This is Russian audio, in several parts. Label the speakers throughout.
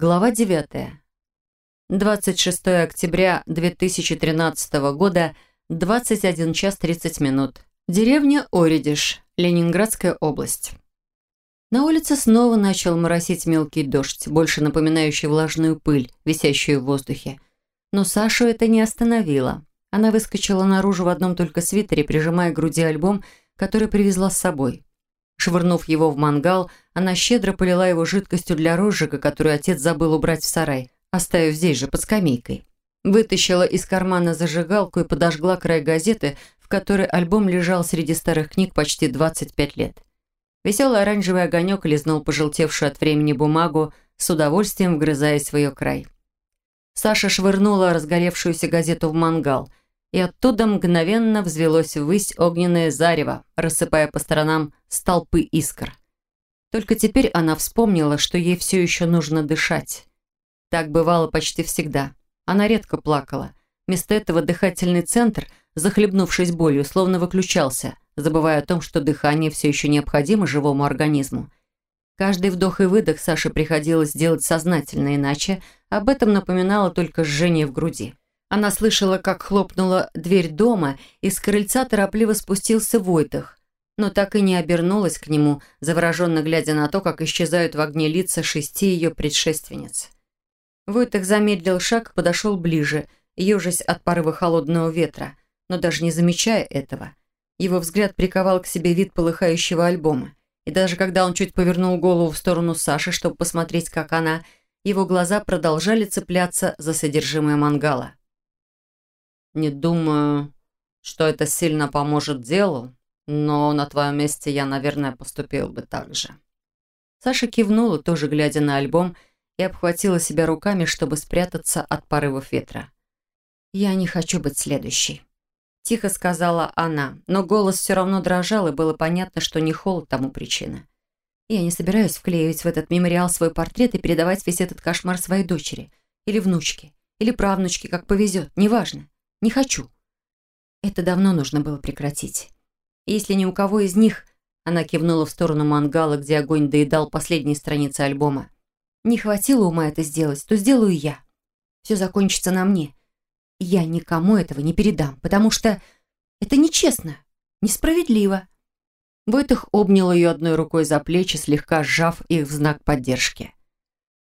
Speaker 1: Глава 9. 26 октября 2013 года, 21 час 30 минут. Деревня Оридиш, Ленинградская область. На улице снова начал моросить мелкий дождь, больше напоминающий влажную пыль, висящую в воздухе. Но Сашу это не остановило. Она выскочила наружу в одном только свитере, прижимая к груди альбом, который привезла с собой. Швырнув его в мангал, она щедро полила его жидкостью для розжига, которую отец забыл убрать в сарай, оставив здесь же, под скамейкой. Вытащила из кармана зажигалку и подожгла край газеты, в которой альбом лежал среди старых книг почти 25 лет. Веселый оранжевый огонек лизнул пожелтевшую от времени бумагу, с удовольствием вгрызаясь в ее край. Саша швырнула разгоревшуюся газету в мангал, и оттуда мгновенно взвелось ввысь огненное зарево, рассыпая по сторонам столпы искр. Только теперь она вспомнила, что ей все еще нужно дышать. Так бывало почти всегда. Она редко плакала. Вместо этого дыхательный центр, захлебнувшись болью, словно выключался, забывая о том, что дыхание все еще необходимо живому организму. Каждый вдох и выдох Саше приходилось делать сознательно, иначе об этом напоминало только жжение в груди. Она слышала, как хлопнула дверь дома, и с крыльца торопливо спустился Войтах, но так и не обернулась к нему, завороженно глядя на то, как исчезают в огне лица шести ее предшественниц. Войтах замедлил шаг, подошел ближе, ежась от порыва холодного ветра, но даже не замечая этого. Его взгляд приковал к себе вид полыхающего альбома, и даже когда он чуть повернул голову в сторону Саши, чтобы посмотреть, как она, его глаза продолжали цепляться за содержимое мангала. Не думаю, что это сильно поможет делу, но на твоем месте я, наверное, поступил бы так же». Саша кивнула, тоже глядя на альбом, и обхватила себя руками, чтобы спрятаться от порывов ветра. «Я не хочу быть следующей», – тихо сказала она, но голос все равно дрожал, и было понятно, что не холод тому причина. «Я не собираюсь вклеивать в этот мемориал свой портрет и передавать весь этот кошмар своей дочери, или внучке, или правнучке, как повезет, неважно. Не хочу. Это давно нужно было прекратить. если ни у кого из них, она кивнула в сторону мангала, где огонь доедал последние страницы альбома, не хватило ума это сделать, то сделаю я. Все закончится на мне. Я никому этого не передам, потому что это нечестно, несправедливо. Войтых обнял ее одной рукой за плечи, слегка сжав их в знак поддержки.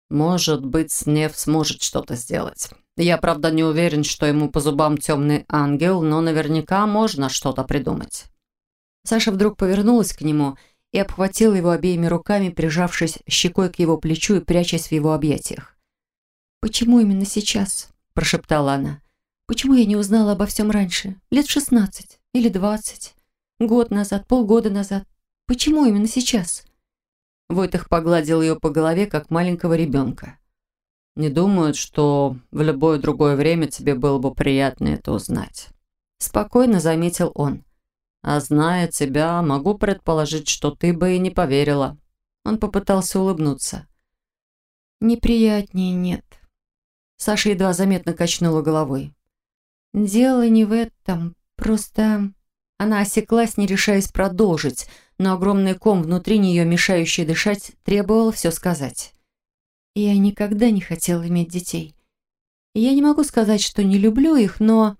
Speaker 1: «Может быть, Снев сможет что-то сделать. Я, правда, не уверен, что ему по зубам темный ангел, но наверняка можно что-то придумать». Саша вдруг повернулась к нему и обхватила его обеими руками, прижавшись щекой к его плечу и прячась в его объятиях. «Почему именно сейчас?» – прошептала она. «Почему я не узнала обо всем раньше? Лет шестнадцать или двадцать? Год назад, полгода назад? Почему именно сейчас?» Войтых погладил ее по голове, как маленького ребенка не думают, что в любое другое время тебе было бы приятно это узнать. Спокойно заметил он. А зная тебя, могу предположить, что ты бы и не поверила. Он попытался улыбнуться. Неприятнее нет. Саша едва заметно качнула головой. Дело не в этом, просто... Она осеклась, не решаясь продолжить, но огромный ком внутри нее, мешающий дышать, требовал все сказать. Я никогда не хотела иметь детей. Я не могу сказать, что не люблю их, но...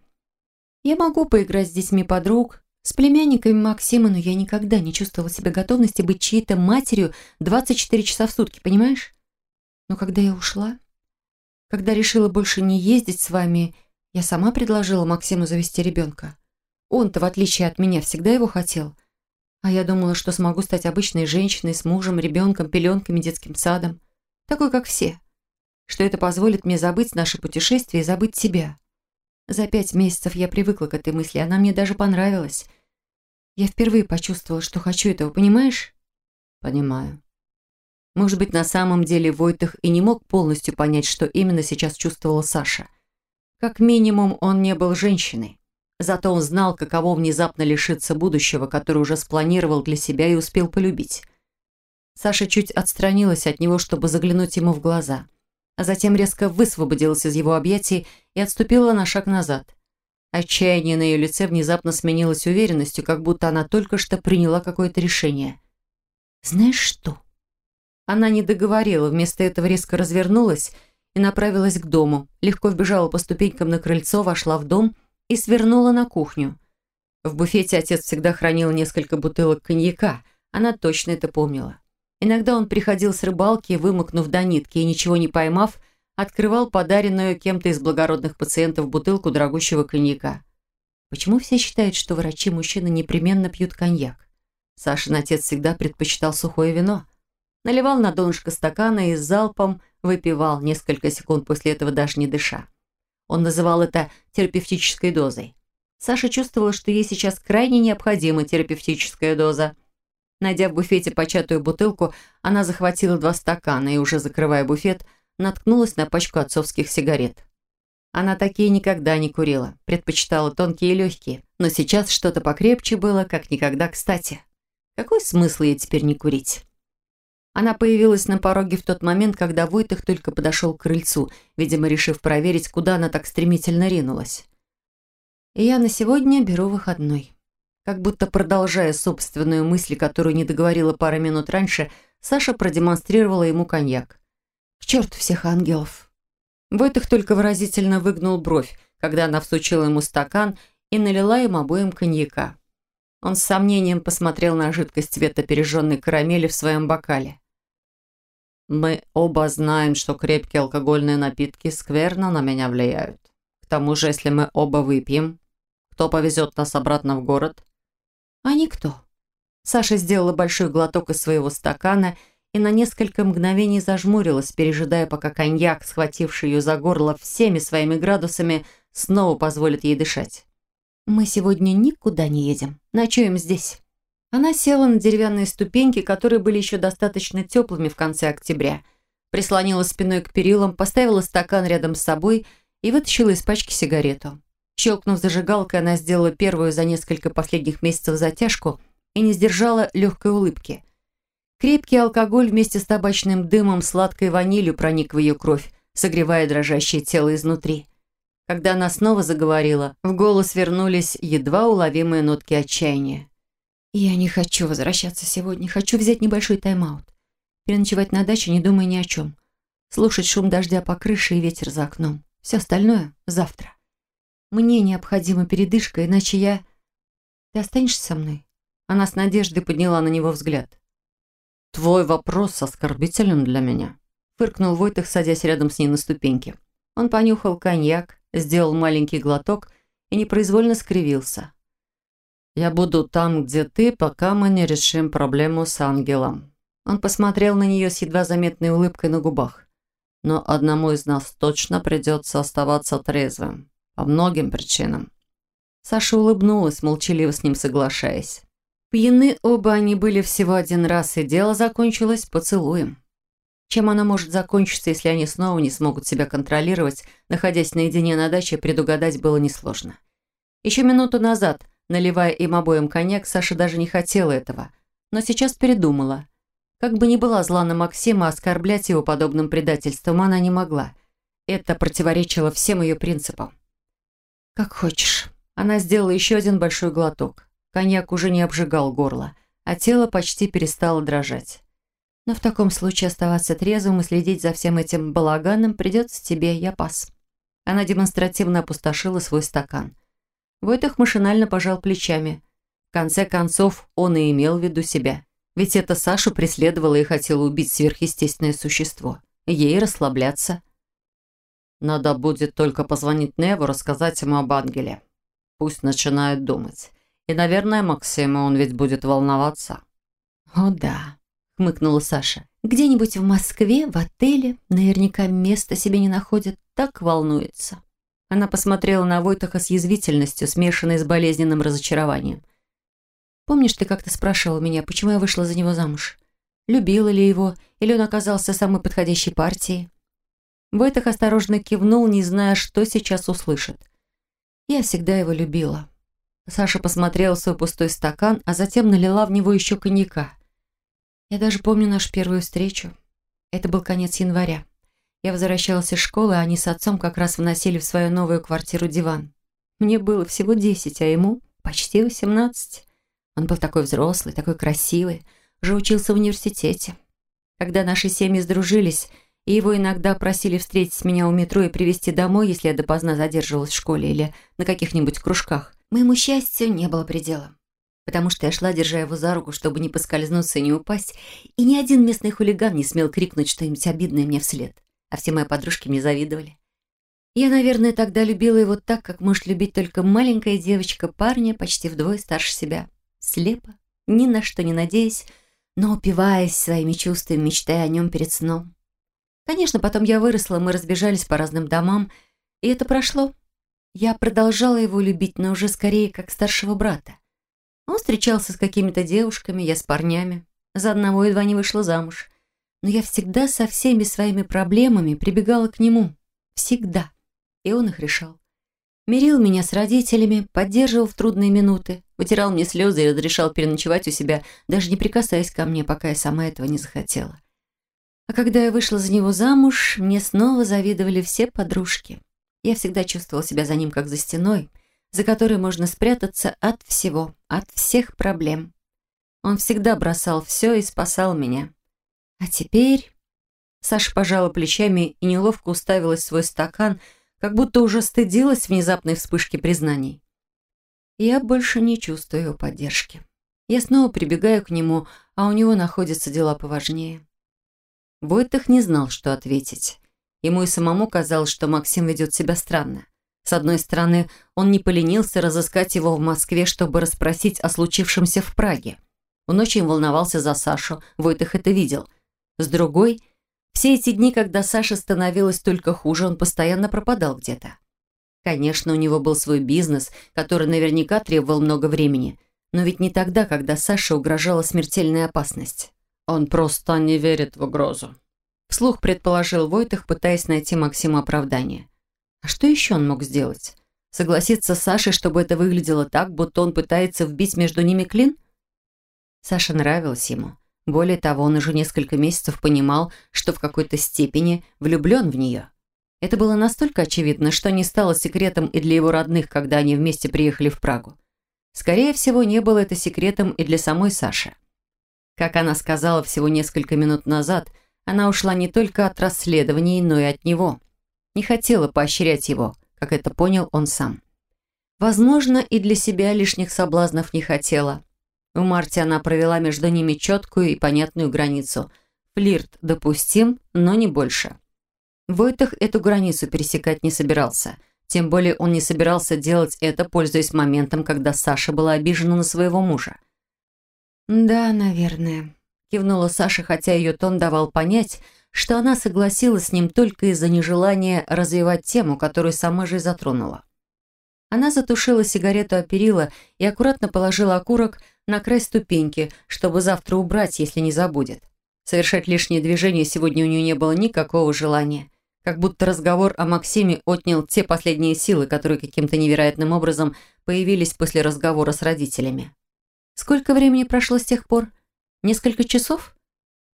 Speaker 1: Я могу поиграть с детьми подруг, с племянниками Максима, но я никогда не чувствовала себя готовности быть чьей-то матерью 24 часа в сутки, понимаешь? Но когда я ушла, когда решила больше не ездить с вами, я сама предложила Максиму завести ребенка. Он-то, в отличие от меня, всегда его хотел. А я думала, что смогу стать обычной женщиной с мужем, ребенком, пеленками, детским садом такой, как все, что это позволит мне забыть наше путешествие и забыть себя. За пять месяцев я привыкла к этой мысли, она мне даже понравилась. Я впервые почувствовала, что хочу этого, понимаешь? Понимаю. Может быть, на самом деле Войтых и не мог полностью понять, что именно сейчас чувствовала Саша. Как минимум, он не был женщиной. Зато он знал, каково внезапно лишиться будущего, которое уже спланировал для себя и успел полюбить. Саша чуть отстранилась от него, чтобы заглянуть ему в глаза, а затем резко высвободилась из его объятий и отступила на шаг назад. Отчаяние на ее лице внезапно сменилось уверенностью, как будто она только что приняла какое-то решение. «Знаешь что?» Она не договорила, вместо этого резко развернулась и направилась к дому. Легко вбежала по ступенькам на крыльцо, вошла в дом и свернула на кухню. В буфете отец всегда хранил несколько бутылок коньяка. Она точно это помнила. Иногда он приходил с рыбалки, вымокнув до нитки и, ничего не поймав, открывал подаренную кем-то из благородных пациентов бутылку дорогущего коньяка. Почему все считают, что врачи-мужчины непременно пьют коньяк? Сашин отец всегда предпочитал сухое вино. Наливал на донышко стакана и с залпом выпивал несколько секунд после этого даже не дыша. Он называл это терапевтической дозой. Саша чувствовала, что ей сейчас крайне необходима терапевтическая доза. Найдя в буфете початую бутылку, она захватила два стакана и, уже закрывая буфет, наткнулась на пачку отцовских сигарет. Она такие никогда не курила, предпочитала тонкие и легкие, но сейчас что-то покрепче было, как никогда кстати. Какой смысл ей теперь не курить? Она появилась на пороге в тот момент, когда Войтых только подошел к крыльцу, видимо, решив проверить, куда она так стремительно ринулась. И я на сегодня беру выходной. Как будто продолжая собственную мысль, которую не договорила пару минут раньше, Саша продемонстрировала ему коньяк. К черту всех ангелов. Войтых только выразительно выгнул бровь, когда она всучила ему стакан и налила им обоим коньяка. Он с сомнением посмотрел на жидкость цвета пережженной карамели в своем бокале. «Мы оба знаем, что крепкие алкогольные напитки скверно на меня влияют. К тому же, если мы оба выпьем, кто повезет нас обратно в город? А никто. Саша сделала большой глоток из своего стакана и на несколько мгновений зажмурилась, пережидая, пока коньяк, схвативший ее за горло всеми своими градусами, снова позволит ей дышать. «Мы сегодня никуда не едем. Ночуем здесь». Она села на деревянные ступеньки, которые были еще достаточно теплыми в конце октября, прислонила спиной к перилам, поставила стакан рядом с собой и вытащила из пачки сигарету. Щелкнув зажигалкой, она сделала первую за несколько последних месяцев затяжку и не сдержала легкой улыбки. Крепкий алкоголь вместе с табачным дымом, сладкой ванилью проник в ее кровь, согревая дрожащее тело изнутри. Когда она снова заговорила, в голос вернулись едва уловимые нотки отчаяния. «Я не хочу возвращаться сегодня. Хочу взять небольшой тайм-аут. Переночевать на даче, не думая ни о чем. Слушать шум дождя по крыше и ветер за окном. Все остальное завтра». Мне необходима передышка, иначе я... Ты останешься со мной?» Она с надеждой подняла на него взгляд. «Твой вопрос оскорбителен для меня», — фыркнул Войтых, садясь рядом с ней на ступеньке. Он понюхал коньяк, сделал маленький глоток и непроизвольно скривился. «Я буду там, где ты, пока мы не решим проблему с ангелом». Он посмотрел на нее с едва заметной улыбкой на губах. «Но одному из нас точно придется оставаться трезвым. По многим причинам. Саша улыбнулась, молчаливо с ним соглашаясь. Пьяны оба они были всего один раз, и дело закончилось поцелуем. Чем оно может закончиться, если они снова не смогут себя контролировать, находясь наедине на даче, предугадать было несложно. Еще минуту назад, наливая им обоим коньяк, Саша даже не хотела этого, но сейчас передумала. Как бы ни была зла на Максима, оскорблять его подобным предательством она не могла. Это противоречило всем ее принципам. «Как хочешь». Она сделала еще один большой глоток. Коньяк уже не обжигал горло, а тело почти перестало дрожать. «Но в таком случае оставаться трезвым и следить за всем этим балаганом придется тебе, я пас». Она демонстративно опустошила свой стакан. Войтах машинально пожал плечами. В конце концов, он и имел в виду себя. Ведь это Сашу преследовало и хотело убить сверхъестественное существо. Ей расслабляться. Надо будет только позвонить Неву, рассказать ему об ангеле. Пусть начинает думать. И, наверное, Максима, он ведь будет волноваться.
Speaker 2: «О да», — хмыкнула Саша. «Где-нибудь в Москве, в отеле, наверняка места себе не находит, так волнуется».
Speaker 1: Она посмотрела на Войтаха с язвительностью, смешанной с болезненным разочарованием. «Помнишь, ты как-то спрашивал меня, почему я вышла за него замуж? Любила ли его, или он оказался самой подходящей партией?» Войтах осторожно кивнул, не зная, что сейчас услышит. Я всегда его любила. Саша посмотрела в свой пустой стакан, а затем налила в него еще коньяка. Я даже помню нашу первую встречу. Это был конец января. Я возвращалась из школы, а они с отцом как раз вносили в свою новую квартиру диван. Мне было всего десять, а ему почти восемнадцать. Он был такой взрослый, такой красивый, уже учился в университете. Когда наши семьи сдружились, и его иногда просили встретить меня у метро и привезти домой, если я допоздна задерживалась в школе или на каких-нибудь кружках, моему счастью не было предела. Потому что я шла, держа его за руку, чтобы не поскользнуться и не упасть, и ни один местный хулиган не смел крикнуть что-нибудь обидное мне вслед, а все мои подружки мне завидовали. Я, наверное, тогда любила его так, как может любить только маленькая девочка парня, почти вдвое старше себя. Слепо, ни на что не надеясь, но упиваясь своими чувствами, мечтая о нем перед сном. Конечно, потом я выросла, мы разбежались по разным домам, и это прошло. Я продолжала его любить, но уже скорее как старшего брата. Он встречался с какими-то девушками, я с парнями. За одного едва не вышла замуж. Но я всегда со всеми своими проблемами прибегала к нему. Всегда и он их решал. Мирил меня с родителями, поддерживал в трудные минуты, вытирал мне слезы и разрешал переночевать у себя, даже не прикасаясь ко мне, пока я сама этого не захотела. А когда я вышла за него замуж, мне снова завидовали все подружки. Я всегда чувствовала себя за ним как за стеной, за которой можно спрятаться от всего, от всех проблем. Он всегда бросал все и спасал меня. А теперь... Саша пожала плечами и неловко уставилась в свой стакан, как будто уже стыдилась внезапной вспышки признаний. Я больше не чувствую его поддержки. Я снова прибегаю к нему, а у него находятся дела поважнее. Войтах не знал, что ответить. Ему и самому казалось, что Максим ведет себя странно. С одной стороны, он не поленился разыскать его в Москве, чтобы расспросить о случившемся в Праге. Он очень волновался за Сашу, Войтах это видел. С другой – все эти дни, когда Саше становилось только хуже, он постоянно пропадал где-то. Конечно, у него был свой бизнес, который наверняка требовал много времени, но ведь не тогда, когда Саше угрожала смертельная опасность. Он просто не верит в угрозу. Вслух предположил Войтых, пытаясь найти Максиму оправдание. А что еще он мог сделать? Согласиться с Сашей, чтобы это выглядело так, будто он пытается вбить между ними клин? Саша нравилась ему. Более того, он уже несколько месяцев понимал, что в какой-то степени влюблен в нее. Это было настолько очевидно, что не стало секретом и для его родных, когда они вместе приехали в Прагу. Скорее всего, не было это секретом и для самой Саши. Как она сказала всего несколько минут назад, она ушла не только от расследований, но и от него. Не хотела поощрять его, как это понял он сам. Возможно, и для себя лишних соблазнов не хотела. В марте она провела между ними четкую и понятную границу. Флирт допустим, но не больше. Войтах эту границу пересекать не собирался. Тем более он не собирался делать это, пользуясь моментом, когда Саша была обижена на своего мужа. «Да, наверное», – кивнула Саша, хотя ее тон давал понять, что она согласилась с ним только из-за нежелания развивать тему, которую сама же и затронула. Она затушила сигарету о перила и аккуратно положила окурок на край ступеньки, чтобы завтра убрать, если не забудет. Совершать лишние движения сегодня у нее не было никакого желания. Как будто разговор о Максиме отнял те последние силы, которые каким-то невероятным образом появились после разговора с родителями. Сколько времени прошло с тех пор? Несколько часов?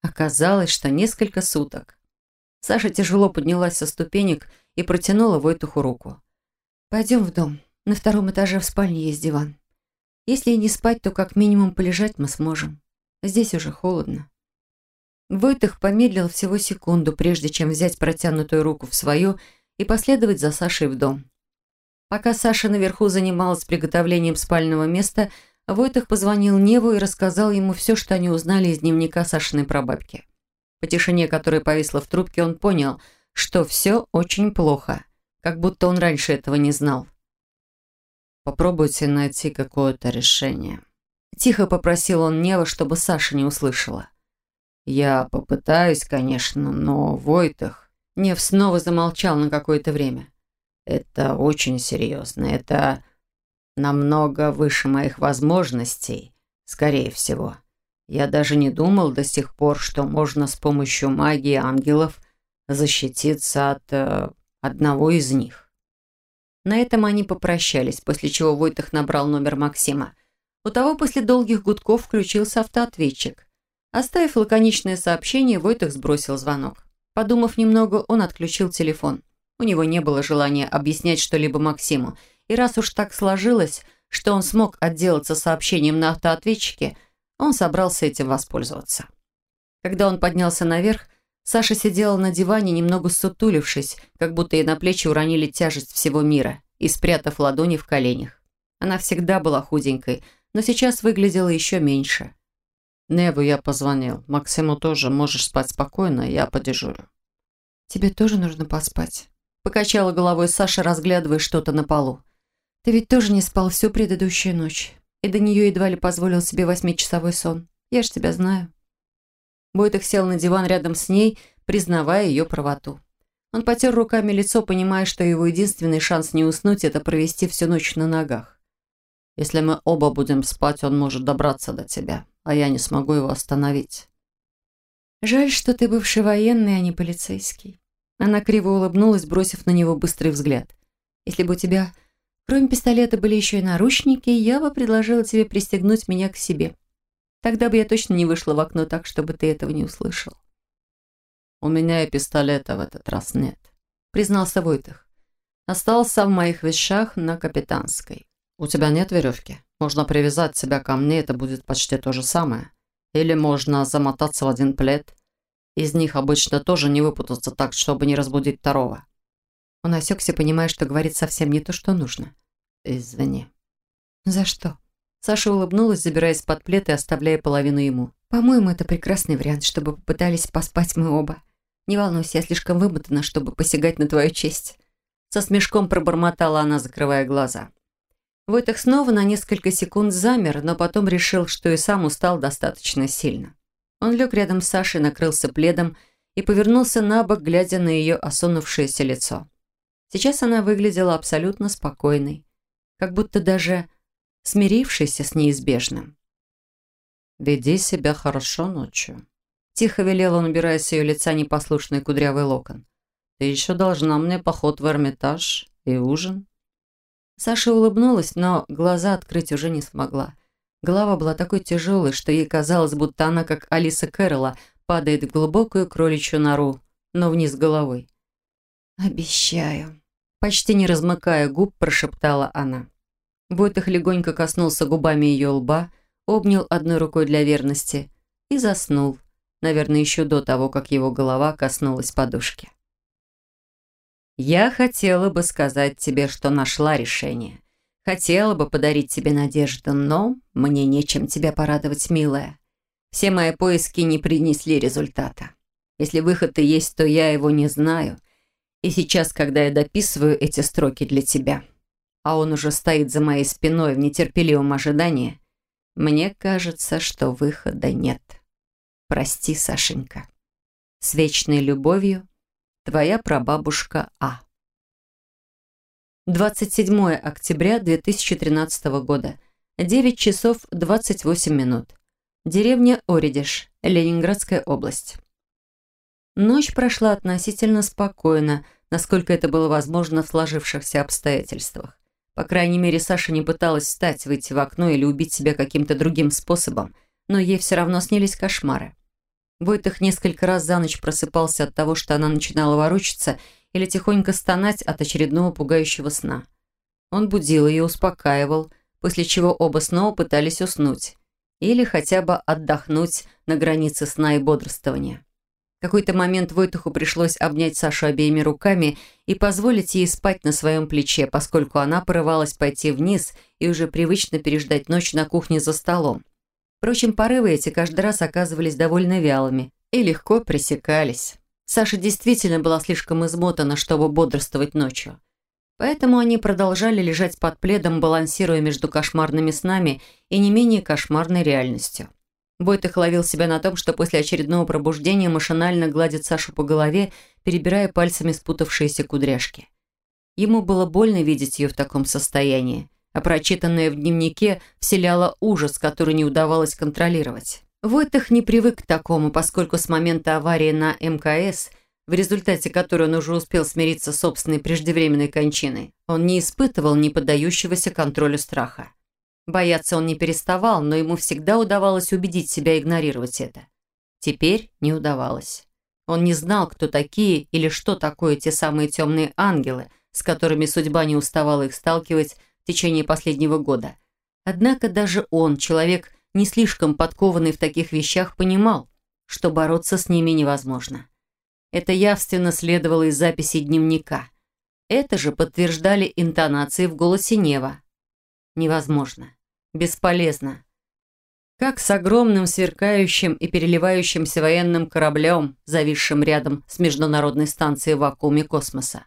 Speaker 1: Оказалось, что несколько суток. Саша тяжело поднялась со ступенек и протянула Войтуху руку. «Пойдем в дом. На втором этаже в спальне есть диван. Если и не спать, то как минимум полежать мы сможем. Здесь уже холодно». Войтых помедлил всего секунду, прежде чем взять протянутую руку в свою и последовать за Сашей в дом. Пока Саша наверху занималась приготовлением спального места, Войтых позвонил Неву и рассказал ему все, что они узнали из дневника Сашиной прабабки. По тишине, которая повисла в трубке, он понял, что все очень плохо – как будто он раньше этого не знал. «Попробуйте найти какое-то решение». Тихо попросил он Нева, чтобы Саша не услышала. «Я попытаюсь, конечно, но Войтах...» Нев снова замолчал на какое-то время. «Это очень серьезно. Это намного выше моих возможностей, скорее всего. Я даже не думал до сих пор, что можно с помощью магии ангелов защититься от э, одного из них. На этом они попрощались, после чего Войтах набрал номер Максима. У того после долгих гудков включился автоответчик. Оставив лаконичное сообщение, Войтах сбросил звонок. Подумав немного, он отключил телефон. У него не было желания объяснять что-либо Максиму, и раз уж так сложилось, что он смог отделаться сообщением на автоответчике, он собрался этим воспользоваться. Когда он поднялся наверх, Саша сидела на диване, немного сутулившись, как будто ей на плечи уронили тяжесть всего мира и спрятав ладони в коленях. Она всегда была худенькой, но сейчас выглядела еще меньше.
Speaker 3: «Неву я позвонил. Максиму тоже. Можешь спать спокойно, я подежурю».
Speaker 1: «Тебе тоже нужно поспать», — покачала головой Саша, разглядывая что-то на полу. «Ты ведь тоже не спал всю предыдущую ночь, и до нее едва ли позволил себе восьмичасовой сон. Я ж тебя знаю». Бойтых сел на диван рядом с ней, признавая ее правоту. Он потер руками лицо, понимая, что его единственный шанс не уснуть – это провести всю ночь на ногах.
Speaker 3: «Если мы оба будем спать, он может добраться до тебя, а я не смогу его остановить».
Speaker 1: «Жаль, что ты бывший военный, а не полицейский». Она криво улыбнулась, бросив на него быстрый взгляд. «Если бы у тебя, кроме пистолета, были еще и наручники, я бы предложила тебе пристегнуть меня к себе. Тогда бы я точно не вышла в окно так, чтобы ты этого не услышал.
Speaker 3: «У меня и пистолета в этот раз нет», —
Speaker 1: признался Войтых. «Остался в моих вещах на Капитанской».
Speaker 3: «У тебя нет веревки? Можно привязать себя ко мне, это будет почти то же самое. Или можно замотаться в один плед. Из них обычно тоже не выпутаться так, чтобы не разбудить второго».
Speaker 1: Он осекся, понимая, что говорит совсем не то, что нужно.
Speaker 3: «Извини».
Speaker 1: «За что?» Саша улыбнулась, забираясь под плед и оставляя половину ему. «По-моему, это прекрасный вариант, чтобы попытались поспать мы оба. Не волнуйся, я слишком вымотана, чтобы посягать на твою честь». Со смешком пробормотала она, закрывая глаза. Войтах снова на несколько секунд замер, но потом решил, что и сам устал достаточно сильно. Он лег рядом с Сашей, накрылся пледом и повернулся на бок, глядя на ее осунувшееся лицо. Сейчас она выглядела абсолютно спокойной, как будто даже смирившийся с неизбежным.
Speaker 3: «Веди себя хорошо ночью», –
Speaker 1: тихо велел он, убирая с ее лица непослушный кудрявый локон.
Speaker 3: «Ты еще должна мне поход в Эрмитаж и ужин».
Speaker 1: Саша улыбнулась, но глаза открыть уже не смогла. Голова была такой тяжелой, что ей казалось, будто она, как Алиса Кэрролла, падает в глубокую кроличью нору, но вниз головой. «Обещаю», – почти не размыкая губ, прошептала она. Войтых легонько коснулся губами ее лба, обнял одной рукой для верности и заснул, наверное, еще до того, как его голова коснулась подушки. «Я хотела бы сказать тебе, что нашла решение. Хотела бы подарить тебе надежду, но мне нечем тебя порадовать, милая. Все мои поиски не принесли результата. Если выход и есть, то я его не знаю. И сейчас, когда я дописываю эти строки для тебя, а он уже стоит за моей спиной в нетерпеливом ожидании, мне кажется, что выхода нет. Прости, Сашенька. С вечной любовью, твоя прабабушка А. 27 октября 2013 года. 9 часов 28 минут. Деревня Оридиш, Ленинградская область. Ночь прошла относительно спокойно, насколько это было возможно в сложившихся обстоятельствах. По крайней мере, Саша не пыталась встать, выйти в окно или убить себя каким-то другим способом, но ей все равно снились кошмары. Войтых несколько раз за ночь просыпался от того, что она начинала ворочаться или тихонько стонать от очередного пугающего сна. Он будил ее, успокаивал, после чего оба снова пытались уснуть или хотя бы отдохнуть на границе сна и бодрствования какой-то момент Войтуху пришлось обнять Сашу обеими руками и позволить ей спать на своем плече, поскольку она порывалась пойти вниз и уже привычно переждать ночь на кухне за столом. Впрочем, порывы эти каждый раз оказывались довольно вялыми и легко пресекались. Саша действительно была слишком измотана, чтобы бодрствовать ночью. Поэтому они продолжали лежать под пледом, балансируя между кошмарными снами и не менее кошмарной реальностью. Бойтых ловил себя на том, что после очередного пробуждения машинально гладит Сашу по голове, перебирая пальцами спутавшиеся кудряшки. Ему было больно видеть ее в таком состоянии, а прочитанное в дневнике вселяло ужас, который не удавалось контролировать. Войтых не привык к такому, поскольку с момента аварии на МКС, в результате которой он уже успел смириться с собственной преждевременной кончиной, он не испытывал неподдающегося контролю страха. Бояться он не переставал, но ему всегда удавалось убедить себя игнорировать это. Теперь не удавалось. Он не знал, кто такие или что такое те самые темные ангелы, с которыми судьба не уставала их сталкивать в течение последнего года. Однако даже он, человек не слишком подкованный в таких вещах, понимал, что бороться с ними невозможно. Это явственно следовало из записи дневника. Это же подтверждали интонации в голосе Нева. Невозможно. Бесполезно. Как с огромным сверкающим и переливающимся военным кораблем, зависшим рядом с международной станцией в вакууме космоса.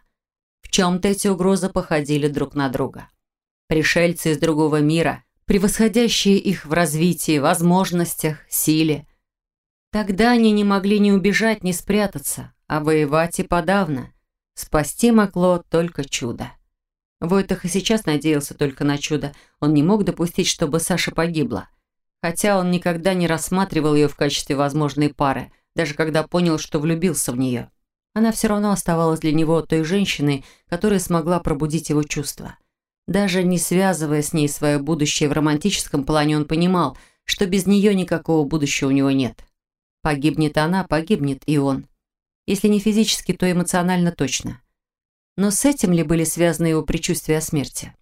Speaker 1: В чем-то эти угрозы походили друг на друга. Пришельцы из другого мира, превосходящие их в развитии, возможностях, силе. Тогда они не могли ни убежать, ни спрятаться, а воевать и подавно. Спасти могло только чудо. Войтах и сейчас надеялся только на чудо. Он не мог допустить, чтобы Саша погибла. Хотя он никогда не рассматривал ее в качестве возможной пары, даже когда понял, что влюбился в нее. Она все равно оставалась для него той женщиной, которая смогла пробудить его чувства. Даже не связывая с ней свое будущее в романтическом плане, он понимал, что без нее никакого будущего у него нет. Погибнет она, погибнет и он. Если не физически, то эмоционально точно. Но с этим ли были связаны его предчувствия о смерти?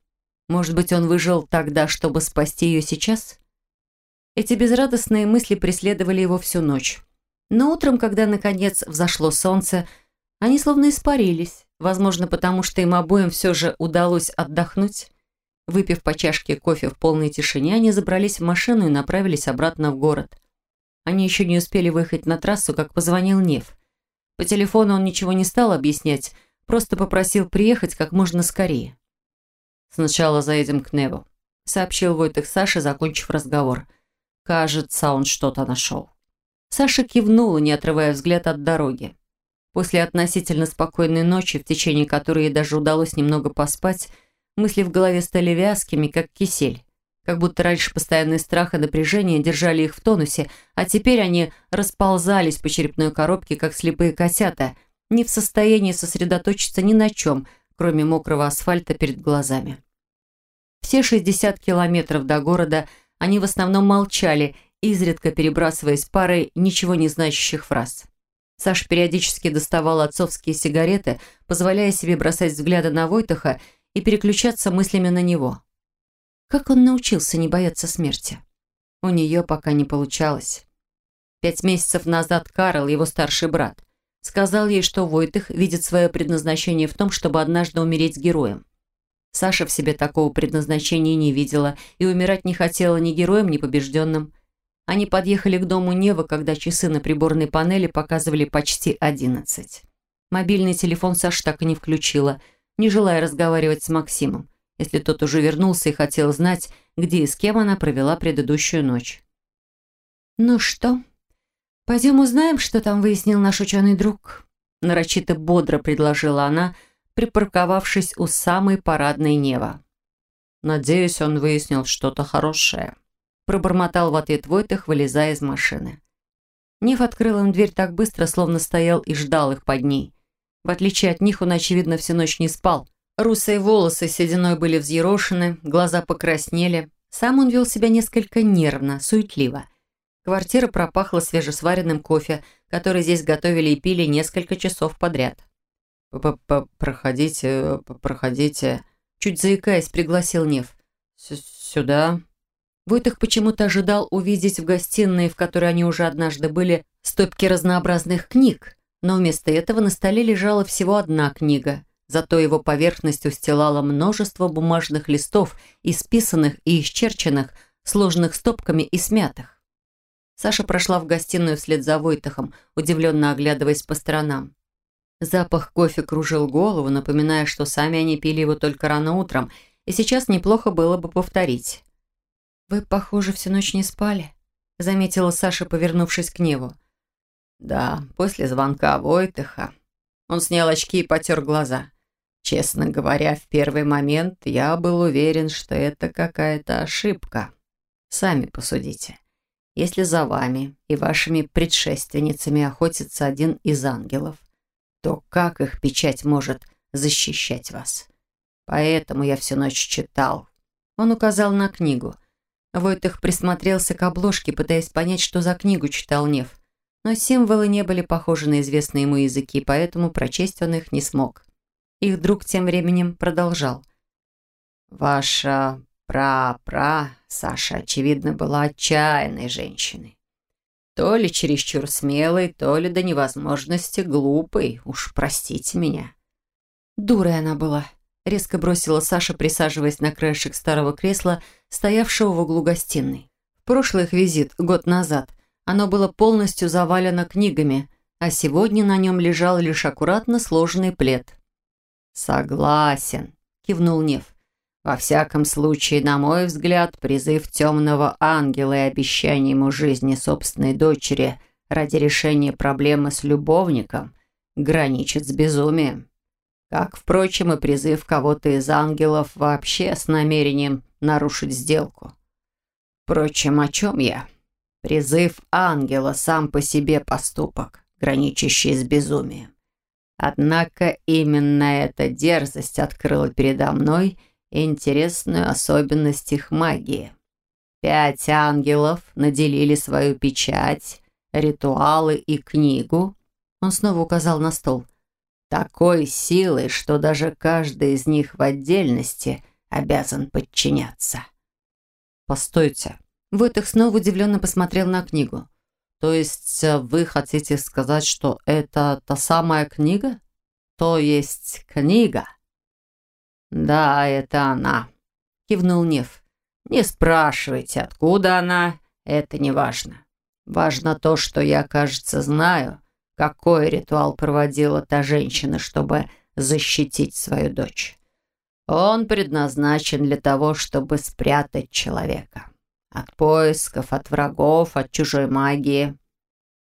Speaker 1: Может быть, он выжил тогда, чтобы спасти ее сейчас? Эти безрадостные мысли преследовали его всю ночь. Но утром, когда, наконец, взошло солнце, они словно испарились, возможно, потому что им обоим все же удалось отдохнуть. Выпив по чашке кофе в полной тишине, они забрались в машину и направились обратно в город. Они еще не успели выехать на трассу, как позвонил Нев. По телефону он ничего не стал объяснять, просто попросил приехать как можно скорее. «Сначала заедем к Неву», — сообщил Войтых Саше, закончив разговор. «Кажется, он что-то нашел». Саша кивнула, не отрывая взгляд от дороги. После относительно спокойной ночи, в течение которой ей даже удалось немного поспать, мысли в голове стали вязкими, как кисель. Как будто раньше постоянный страх и напряжение держали их в тонусе, а теперь они расползались по черепной коробке, как слепые котята, не в состоянии сосредоточиться ни на чем, кроме мокрого асфальта перед глазами. Все 60 километров до города они в основном молчали, изредка перебрасываясь парой ничего не значащих фраз. Саша периодически доставал отцовские сигареты, позволяя себе бросать взгляды на Войтаха и переключаться мыслями на него. Как он научился не бояться смерти? У нее пока не получалось. Пять месяцев назад Карл, его старший брат, сказал ей, что Войтых видит свое предназначение в том, чтобы однажды умереть героем. Саша в себе такого предназначения не видела и умирать не хотела ни героем, ни побежденным. Они подъехали к дому Нева, когда часы на приборной панели показывали почти одиннадцать. Мобильный телефон Саша так и не включила, не желая разговаривать с Максимом, если тот уже вернулся и хотел знать, где и с кем она провела предыдущую ночь. «Ну что, пойдем узнаем, что там выяснил наш ученый друг?» нарочито бодро предложила она, припарковавшись у самой парадной Нева. «Надеюсь, он выяснил что-то хорошее», пробормотал в ответ Войтых, вылезая из машины. Ниф открыл им дверь так быстро, словно стоял и ждал их под ней. В отличие от них, он, очевидно, всю ночь не спал. Русые волосы сединой были взъерошены, глаза покраснели. Сам он вел себя несколько нервно, суетливо. Квартира пропахла свежесваренным кофе, который здесь готовили и пили несколько часов подряд.
Speaker 3: П -п -п «Проходите, проходите»,
Speaker 1: чуть заикаясь, пригласил Нев.
Speaker 3: «Сюда»,
Speaker 1: Войтых почему-то ожидал увидеть в гостиной, в которой они уже однажды были, стопки разнообразных книг, но вместо этого на столе лежала всего одна книга. Зато его поверхность устилала множество бумажных листов, исписанных и исчерченных, сложных стопками и смятых. Саша прошла в гостиную вслед за Войтахом, удивленно оглядываясь по сторонам. Запах кофе кружил голову, напоминая, что сами они пили его только рано утром, и сейчас неплохо было бы повторить. «Вы, похоже, всю ночь не спали», — заметила Саша, повернувшись к Неву.
Speaker 3: «Да, после звонка Войтыха». Он снял очки и потер глаза. Честно говоря, в первый момент я был уверен, что это какая-то ошибка. Сами посудите. Если за вами и вашими предшественницами охотится один из ангелов, то как их печать может защищать вас? Поэтому я всю ночь читал.
Speaker 1: Он указал на книгу. Войтых присмотрелся к обложке, пытаясь понять, что за книгу читал Нев. Но символы не были похожи на известные ему языки, поэтому прочесть он их не смог. Их друг тем временем продолжал.
Speaker 3: «Ваша пра-пра, Саша, очевидно, была отчаянной женщиной. То ли чересчур смелый, то ли до невозможности глупый. Уж простите меня.
Speaker 1: Дурой она была. Резко бросила Саша, присаживаясь на краешек старого кресла, стоявшего в углу гостиной. В прошлый их визит, год назад, оно было полностью завалено книгами, а сегодня на нем лежал лишь аккуратно сложенный плед.
Speaker 3: «Согласен», — кивнул Нев. «Во всяком случае, на мой взгляд, призыв темного ангела и обещание ему жизни собственной дочери ради решения проблемы с любовником граничит с безумием. Как, впрочем, и призыв кого-то из ангелов вообще с намерением нарушить сделку. Впрочем, о чем я? Призыв ангела сам по себе поступок, граничащий с безумием. Однако именно эта дерзость открыла передо мной интересную особенность их магии. Пять ангелов наделили свою печать, ритуалы и книгу. Он снова указал на стол. Такой силой, что даже каждый из них в отдельности обязан подчиняться.
Speaker 1: «Постойте». Войтых снова удивленно посмотрел на книгу. То есть э, вы хотите сказать, что это та самая книга? То есть книга?
Speaker 3: Да, это она, кивнул Нев. Не спрашивайте, откуда она, это не важно. Важно то, что я, кажется, знаю, какой ритуал проводила та женщина, чтобы защитить свою дочь. Он предназначен для того, чтобы спрятать человека. От поисков, от врагов, от чужой магии.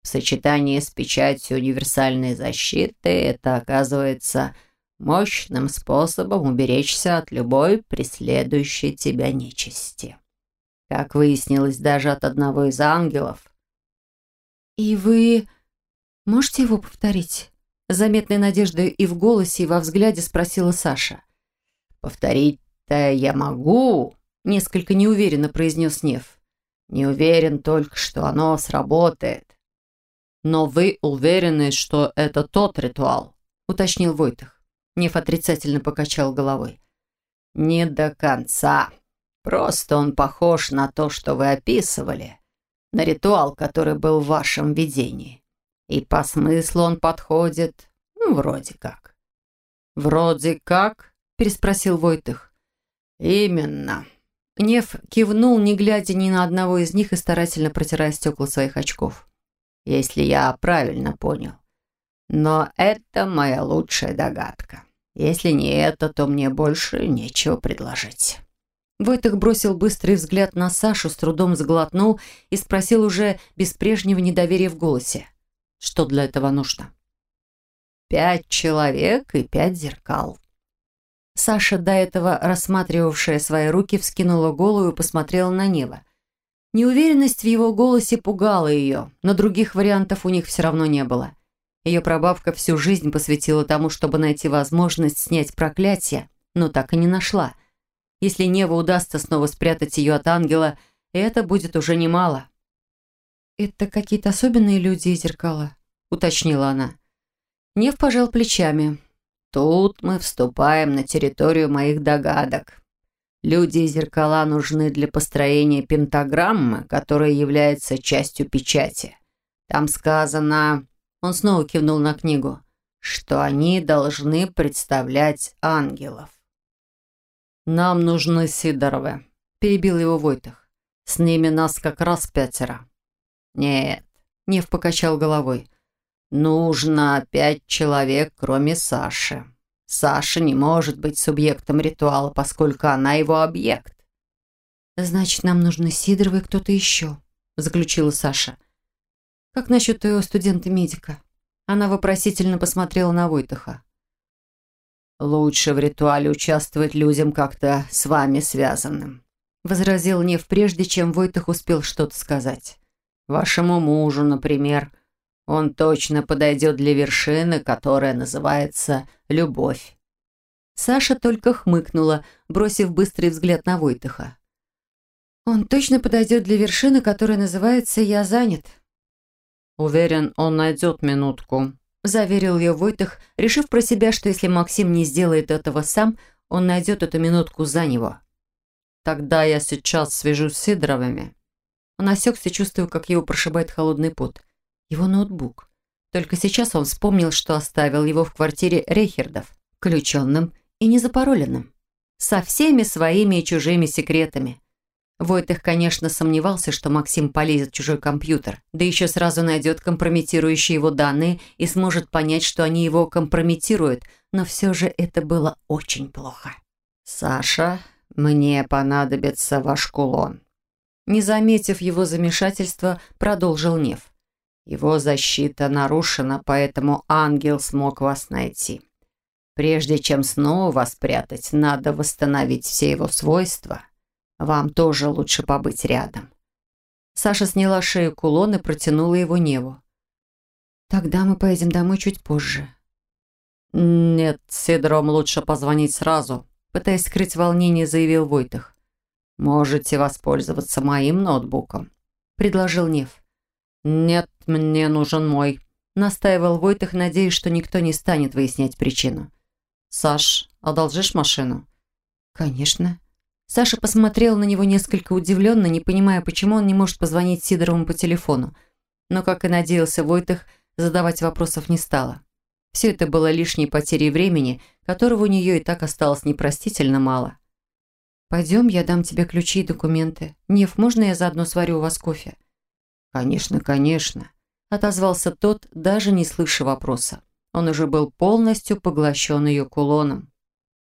Speaker 3: В сочетании с печатью универсальной защиты это оказывается мощным способом уберечься от любой преследующей тебя нечисти. Как выяснилось даже от одного из ангелов.
Speaker 1: «И вы можете его повторить?» Заметной надеждой и в голосе, и во взгляде спросила Саша.
Speaker 3: «Повторить-то я могу», Несколько неуверенно произнес Нев. Не уверен только, что оно сработает.
Speaker 1: Но вы уверены, что это тот ритуал? Уточнил Войтах. Нев отрицательно покачал головой.
Speaker 3: Не до конца. Просто он похож на то, что вы описывали. На ритуал, который был в вашем видении. И по смыслу он подходит, ну, вроде как.
Speaker 1: «Вроде как?» – переспросил Войтых.
Speaker 3: «Именно.
Speaker 1: Нев кивнул, не глядя ни на одного из них и старательно протирая стекла своих очков.
Speaker 3: «Если я правильно понял. Но это моя лучшая догадка. Если не это, то мне больше нечего предложить».
Speaker 1: Войтых бросил быстрый взгляд на Сашу, с трудом сглотнул и спросил уже без прежнего недоверия в голосе. «Что для этого нужно?»
Speaker 3: «Пять человек и пять зеркал»,
Speaker 1: Саша, до этого рассматривавшая свои руки, вскинула голову и посмотрела на небо. Неуверенность в его голосе пугала ее, но других вариантов у них все равно не было. Ее прабабка всю жизнь посвятила тому, чтобы найти возможность снять проклятие, но так и не нашла. Если Нева удастся снова спрятать ее от ангела, это будет уже немало. «Это какие-то особенные люди и зеркала?» — уточнила она. Нев пожал плечами.
Speaker 3: Тут мы вступаем на территорию моих догадок. Люди и зеркала нужны для построения пентаграммы, которая является частью печати. Там сказано, он снова кивнул на книгу, что они должны представлять ангелов.
Speaker 1: «Нам нужны Сидоровы», – перебил его Войтах. «С ними нас как раз пятеро».
Speaker 3: «Нет», – Нев покачал головой. Нужно пять человек, кроме Саши. Саша не может быть субъектом ритуала, поскольку она его объект.
Speaker 1: «Значит, нам нужны Сидоровы и кто-то еще», – заключила Саша. «Как насчет твоего студента-медика?» Она вопросительно посмотрела на Войтаха.
Speaker 3: «Лучше в ритуале участвовать людям как-то с вами связанным», – возразил Нев, прежде чем Войтах успел что-то сказать. «Вашему мужу, например». Он точно подойдет для вершины, которая называется «любовь».
Speaker 1: Саша только хмыкнула, бросив быстрый взгляд на Войтыха. «Он точно подойдет для вершины, которая называется «Я занят».
Speaker 3: «Уверен, он найдет минутку», –
Speaker 1: заверил ее Войтых, решив про себя, что если Максим не сделает этого сам, он найдет эту минутку за него.
Speaker 3: «Тогда я сейчас свяжусь с Сидоровыми».
Speaker 1: Он осекся, чувствуя, как его прошибает холодный пот. Его ноутбук. Только сейчас он вспомнил, что оставил его в квартире Рейхердов, включенным и незапароленным. Со всеми своими и чужими секретами. Войтых, конечно, сомневался, что Максим полезет в чужой компьютер, да еще сразу найдет компрометирующие его данные и сможет понять, что они его компрометируют, но все же это было очень плохо.
Speaker 3: «Саша, мне понадобится ваш кулон»,
Speaker 1: не заметив его замешательства, продолжил Нев.
Speaker 3: «Его защита нарушена, поэтому ангел смог вас найти. Прежде чем снова вас прятать, надо восстановить все его свойства. Вам тоже лучше побыть рядом».
Speaker 1: Саша сняла шею кулон и протянула его Неву. «Тогда мы поедем домой чуть позже».
Speaker 3: «Нет, Сидором лучше позвонить сразу», пытаясь скрыть волнение, заявил Войтах. «Можете воспользоваться моим ноутбуком», — предложил Нев. «Нет, мне нужен мой», — настаивал Войтых, надеясь, что никто не станет выяснять причину. «Саш, одолжишь машину?»
Speaker 1: «Конечно». Саша посмотрел на него несколько удивленно, не понимая, почему он не может позвонить Сидорову по телефону. Но, как и надеялся Войтых, задавать вопросов не стала. Все это было лишней потерей времени, которого у нее и так осталось непростительно мало. «Пойдем, я дам тебе ключи и документы. Нев, можно я заодно сварю у вас кофе?»
Speaker 3: «Конечно, конечно», –
Speaker 1: отозвался тот, даже не слыша вопроса. Он уже был полностью поглощен ее кулоном.